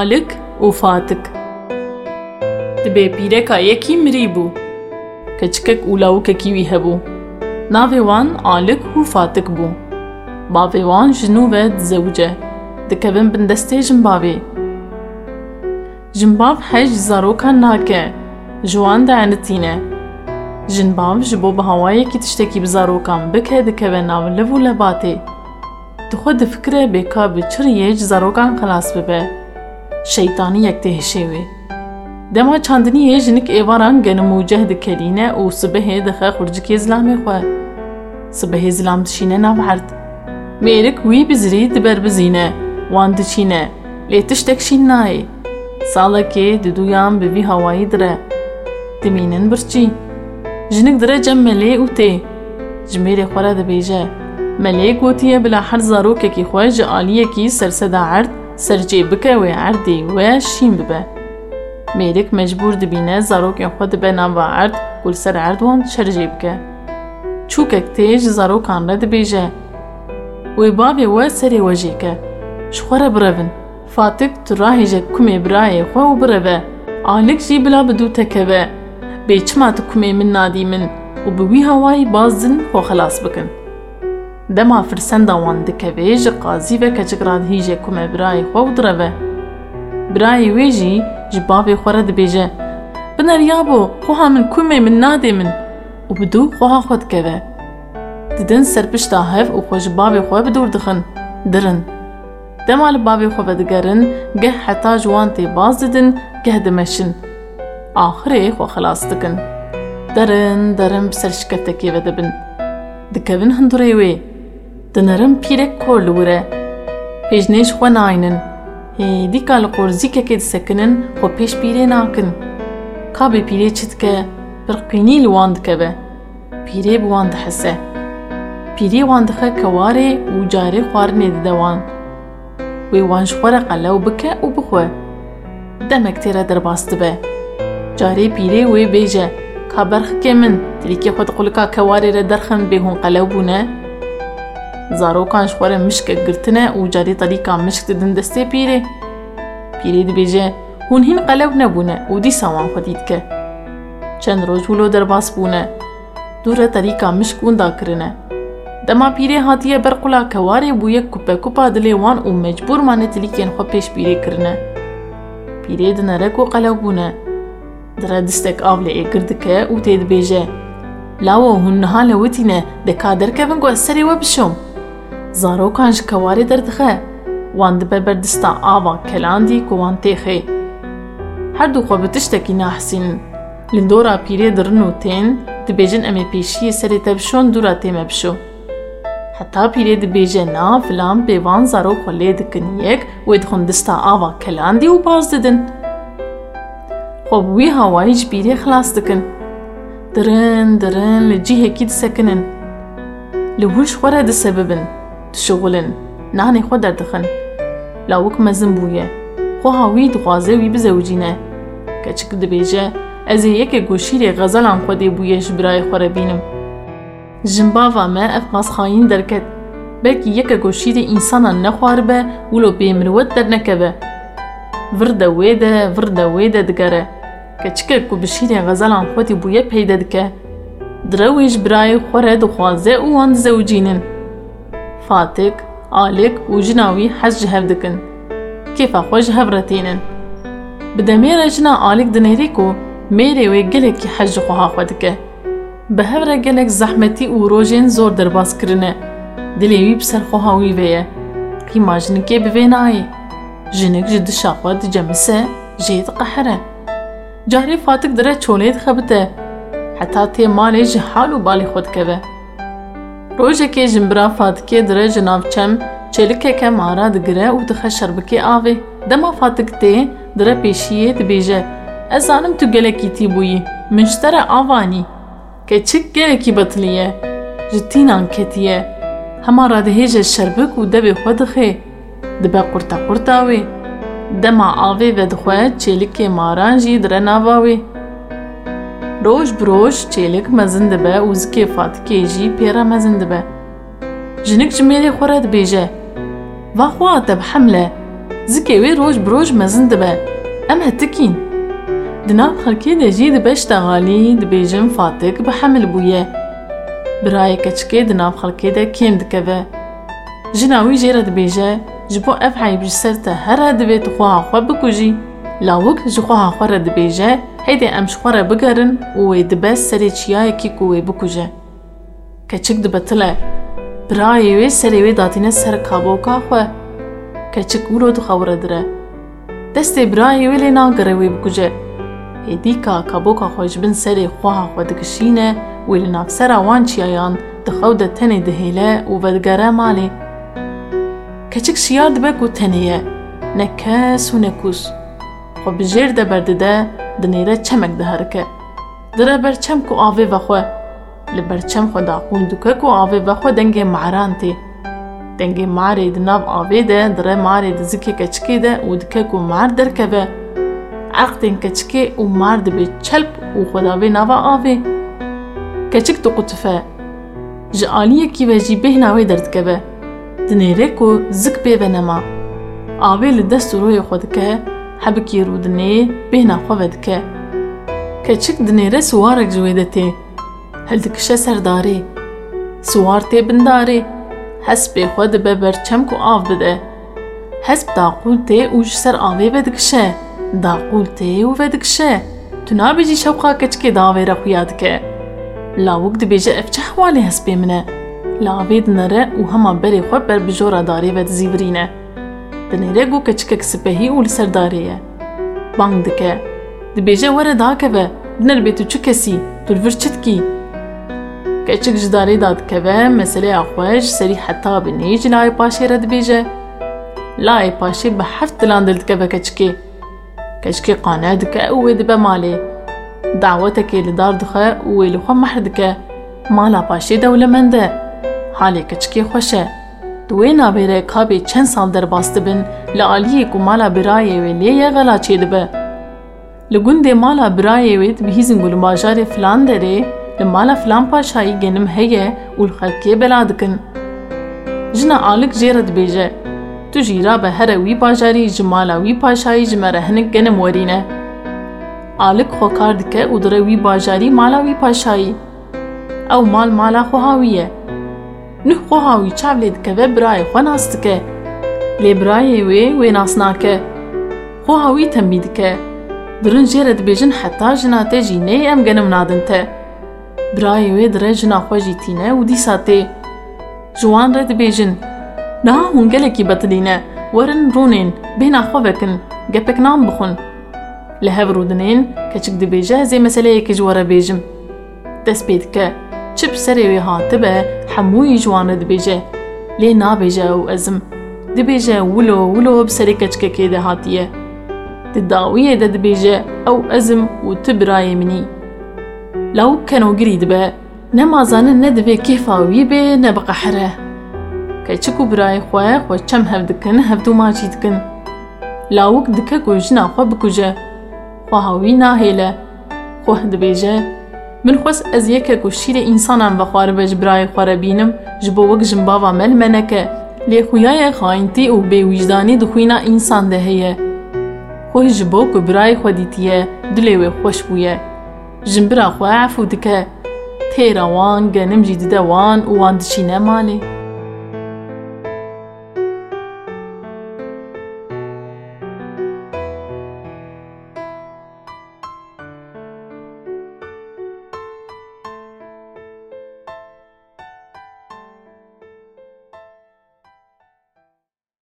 ئالک û fatik Dibê pîreka yekî mirî bû keçikek û lawikekî wî hebû navê wan alik û fatik bû bavê wan ji nû ve dizewce dikevin bin destê jinbavê jinbav hej zarokan nake ji wan de enitîne jinbav ji bo bi hawayekî tiştekî bi zarokan bike dikeve nav liv û lebatê dixwe difikire bêka bi çiriyê ji zarokan xelas bibe genim û ceh dikelîne û sibehê dixe xurcikê zilamê xwe. Sibehê zilam dişîne nav erd. Mêrik wî bi zirî diberbizîne, wan diçîne, lê tiştek şîn nayê. Salekê di duyan bi vî hawayî dire. Dimînin birçî. Jinik dire cem melê û tê. Ji mêrê xwe re dibêje. Melê gotiye bila her zarokekî xwe ji aliyekî serseda erd سرجی بکه و عردی و شیم ببه. میرک مجبور دبینه زاروکین خود به نام و عرد گل سر عرد وان شرجی بکه. چوک اکتیج زاروکان رد بیجه. وی بابی و سری وجه که. شخوره براون. فاتک تو راهی جه کمی برای خواه و براوه. آلک جی بلا بدو تکوه. بیچما تو کمی من نادی من. و بوی هوای بازن خو خلاص بکن. دما فرسندا وان دکوي ژ قاضي به کچګران هي جه کومه براي خو دروه براي ويجي ژ باب خوره د بيجه بنر يا بو خو هم کومه من ناده من أو بدو خو ها خود کوي ددن سرپش تا هف أو خو ژ باب خو به دور دخن درن. دما ل باب خو به گه حتا جوان تي باز ددن گه دمشن اخره خو خلاص دکن. درن درن بسل شکتکی ودبن دکوین هندوری وی Dinerin pîrek kor li wir e. Pêjnê ji xwe nayînin. دیکا li qorzîkekê disekinin xwe pêş pîrê nakin. Ka bê pîrê çi dike, birqînî li wan dikeve. Pîrê bi wan dihese. Pîrê wan dixe kewarê û carê xwarinê dide wan. Wê wan ji xwe re qelew bike û bixwe. Demek tê re derbas dibe. Carê pîrê wê bêje, ka berxikê min tirîkê xwe di qulika kewarê re derxin bê hûn qelew bûne, zarokan ji xwe re mişkek girtine û carê talîka mişk didin destê pîrê. Pîrê dibêje hûn hîn qelew nebûne û dîsa wan xwedî dike. Çend roj wilo derbas bûne. Dû re talîka mişk wenda kirine. Dema pîrê hatiye ber qula kewarê bû yek kupe kupa dilê wan û mecbûr mane tilîkên xwe pêş pîrê kirine. Pîrê di nerek û qelew bûne. Dire distek av lê êgir dike û tê dibêje. Lawo hûn niha le witîne de ka derkevin ku ez serê we bişom. Zarokan ji kewarê derdixe, wan dibe berdista ava kelandî ku wan têxê. Her du xwe bi tiştekî nahsînin. Li dora pîrê dirin û tên, dibêjin em ê pêşiyê serê te bişon dûra tê me bişo. Heta pîrê dibêje na filan pêvan zarok xwe lê dikin yek wê dixwin dista ava kelandî û baz didin. Xwe bi wî hawayî ji pîrê xilas dikin. Dirin dirin li cîhekî disekinin. Li hûn ji xwe re disebibin. Derdixin lawik mezin bûye xweha wî dixwaze wî bizewcîne keçik dibêje ez ê yekê goşîrê xezelan Xwedê bûye ji birayê xwe re bînim Jin bava me ev qasxayîn derket belkî yeke goşîrê însanan nexwaribe wilo bêmirwet dernekeve vir de wê de vir de wê de digere keçikek ku bi şîrê xezelan Xwedî bûye peyde dike Dire wê ji birayê xwe re dixwaze û wan dizewcînin فاتك آلك و جناوي حج هفدكن كيف خوج هفرتينن بدمير جنا آلك دنهريكو ميري وي حج خوها خودك بهفر قلك زحمتي و روجين زور درباس كرنه دليوي بسر خوها ويبيه قيمة جنكي بفيناي جنك جد شاقوة جمسة جيد قحرة جاري فاتك دره چوليد خبته حتى تي مالي جحالو بالي خود كبه malê ji. Rojekê jimbira fatikê dire ji navçem çêlikeke mara digire û dixe şerbikê avê. Dema fatik tê dire pêşiyê dibêje Ez zanim tu gelekî tî bûyî min ji te re avanî keçik gelekî betiliye ji tînan ketiye hema radihêje şerbik û devê xwe dixê dibe qurta qurta wê dema avê vedixwe çêlikê maran jî dire nava wê روج بروج چیلک مزن دبا و زکیفات که بيرا پیرا مزن دبا جنک جمیلی خورد بیجه وخوا تب حمله زکیوی روج بروج مزن دبا ام هتکین دنا خلکی ده دباش تغالي بشت فاتك بحمل بويا فاتک به دنا بویه برای کچکی دناب خلکی ده کم جبو أفعي عیب جسر ته هر ها دوی تخواه خواه بکو جی lawik ji xweha xwe re dibêje hêdê em ji xwe re bigerin û wê dibe serê çiyayekî ku wê bikuje keçik dibe tile birayê wê serê wê datîne ser kaboka xwe keçik wilo dixewire dire destê birayê wê lê nagere wê bikuje hêdîka kaboka xwe ji bin serê xweha xwe dikişîne wê li navsera wan çiyayan dixew de tenê dihêle û vedigere malê keçik şiyar dibe ku tenê ye ne kes û ne kûs de berdide di nêre çemek diherike dire ber çem ku avê vexwe li ber çem xwe daqûn dike ku avê vexwe dengê meran tê dengê marê di nav avê de dire marê di zikê keçikê de û dike ku mar derkeve عقدên keçikê û mar dibe çelp û xwedavê nava avê keçik diqutife ji aliyekî ve jî bêhna wê derdikeve di nêrê ku zik pê venema avê li dest û royê xwe dike حبكي رودني بهنا خوفتك كتشك دني سوارك جويدتي هل دكشا سرداري سوارتي بنداري هس بيخود ببر چمكو آف بده. هس بداقول تي وش سر آوي بدكشا داقول تي و بدكشا تنا بجي شوقا كتشكي داوي رقيادك لا وقت بيجي افچه حوالي حسب منه. لا بيدنا نره و هما بري خود بر بجورة داري بد زيبرينه دنیره گو کچک سپهی اول سرداریه بانگ دکه دی بیجه وره دا که به دنر بیتو چو کسی تو الور چت کی کچک جداری داد که به مسئله اخوش سری حتا به نیج لای پاشی رد بیجه لای پاشی به حفت دلان دلد که به کچکی کچکی قانع دکه أو وید به مالی دعوت که لدار دخه أو ویلو خو محر دکه مالا پاشی دوله منده حالی کچکی خوشه kabê çend sal derbas dibin li aliyê ku mala birayê wê lê ye xela çê dibe li gundê mala birayê wê dibihîzin ku li bajarê filan derê li mala filan paşayî genim heye û li xelkê bela dikin jina alik jê re dibêje tu jî rabe here wî bajarî ji mala wî paşayî ji me re hinek genim werîne alik xwe kar dike û dire wî bajarî mala wî paşayî ew mal mala xwe nas نه خواه وی چاو لید که وی برای خواه ناست که لی برای وی وی ناسنا که خواه وی تمید که برون جیرد بیجن حتا جناته جی نی ام گنم نادن ته برای وی دره جنا خواه جی تینه و دیسا ته جوان رد بیجن نا هونگل اکی بطلینه ورن رونین بینا خواه وکن گپک نام بخون لهو رودنین کچک دی بیجه زی مسئله اکی جواره بیجم دست پید که bi serê wê hatibe hemûyî ji wan re dibêje lê nabêje ew ezim dibêje wilo wilo bi serê keçikekê de hatiye di dawiyê de dibêje ew ezim û tu birayê minî lawik kenogirî dibe nemazanin ne divê kêfa wî bê ne biqehere keçik û birayê xwe xwe çem hev dikin hevdû macî dikin lawik dike wî nahêle xwe dibêje min xwest ez yekek û şîrê însanan vexwaribe ji ji neke lê xuyayê xayîntî û bêwîjdanî di xwîna însan de heye xwe ji bo ku xwe dîtiye dilê wê xweş bûye jin bira xwe efû dike têra wan genim jî dide wan